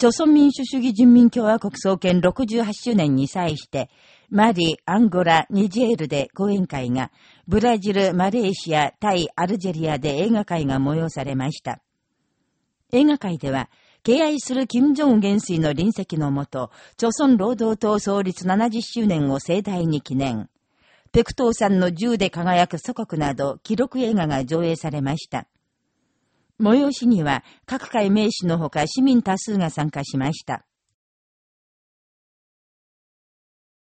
朝鮮民主主義人民共和国創建68周年に際して、マリ、アンゴラ、ニジェールで講演会が、ブラジル、マレーシア、タイ、アルジェリアで映画会が催されました。映画会では、敬愛する金正恩元帥の臨席のもと、朝鮮労働党創立70周年を盛大に記念。ペクトーさんの銃で輝く祖国など、記録映画が上映されました。催しには各界名士のほか市民多数が参加しました。